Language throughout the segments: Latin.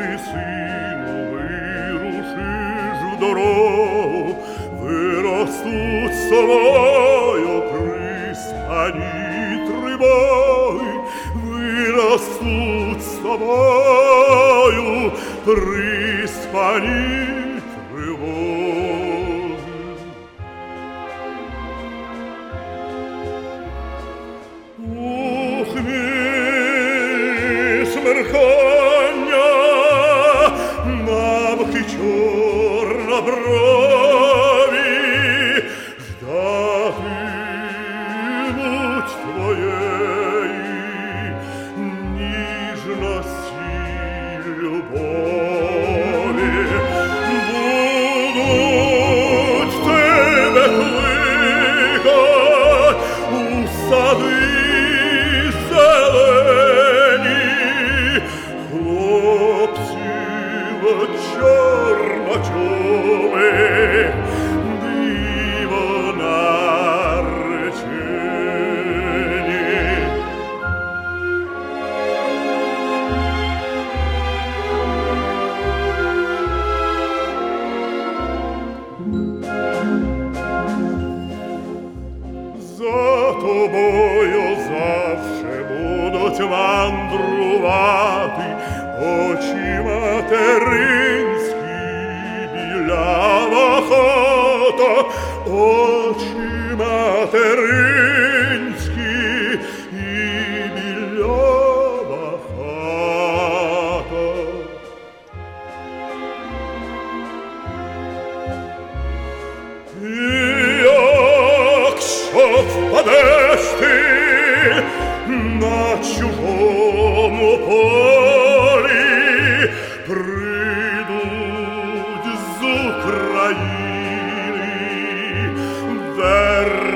ти, сину, вирушиш в дорогу, виростуть собою пристані тривоги, виростуть собою пристані тривоги. хлопців чорночубих, диво наречені. За тобою завше будуть мандрувати очі материнські білява хата, очі материнські і білява хата. Якщо впадеш ти на чужому полі,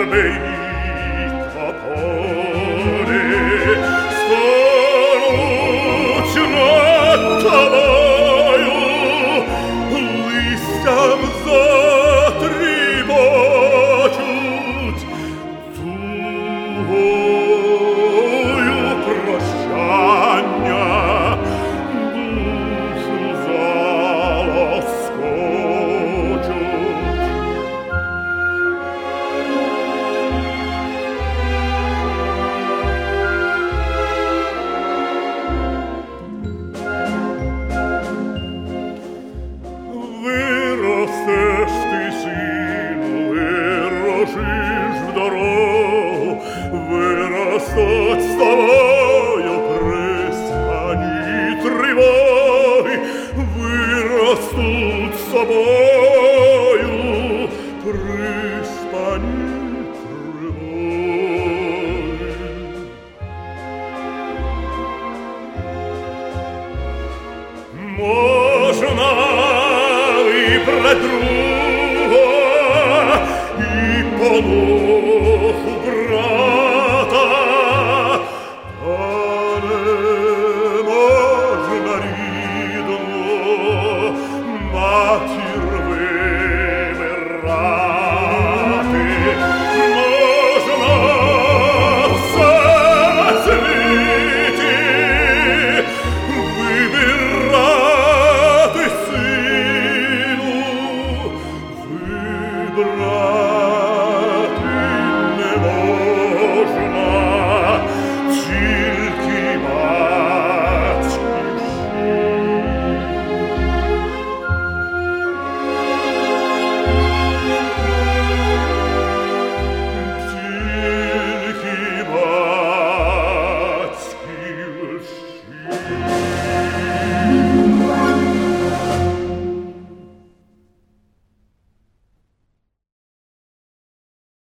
mei Можно и про друга